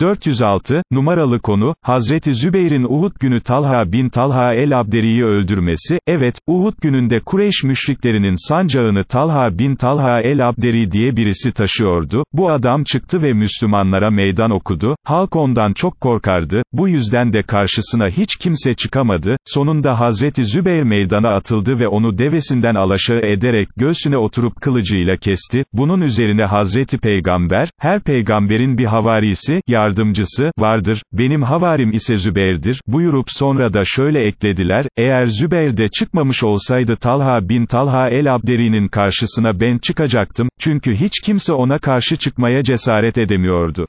406, numaralı konu, Hazreti Zübeyir'in Uhud günü Talha bin Talha el-Abderi'yi öldürmesi, evet, Uhud gününde Kureyş müşriklerinin sancağını Talha bin Talha el-Abderi diye birisi taşıyordu, bu adam çıktı ve Müslümanlara meydan okudu, halk ondan çok korkardı, bu yüzden de karşısına hiç kimse çıkamadı, sonunda Hazreti Zübeyir meydana atıldı ve onu devesinden alaşağı ederek göğsüne oturup kılıcıyla kesti, bunun üzerine Hazreti Peygamber, her peygamberin bir havarisi, yardımcısı, vardır, benim havarim ise Zübeyir'dir, buyurup sonra da şöyle eklediler, eğer Zübeyir de çıkmamış olsaydı Talha bin Talha el-Abderi'nin karşısına ben çıkacaktım, çünkü hiç kimse ona karşı çıkmaya cesaret edemiyordu.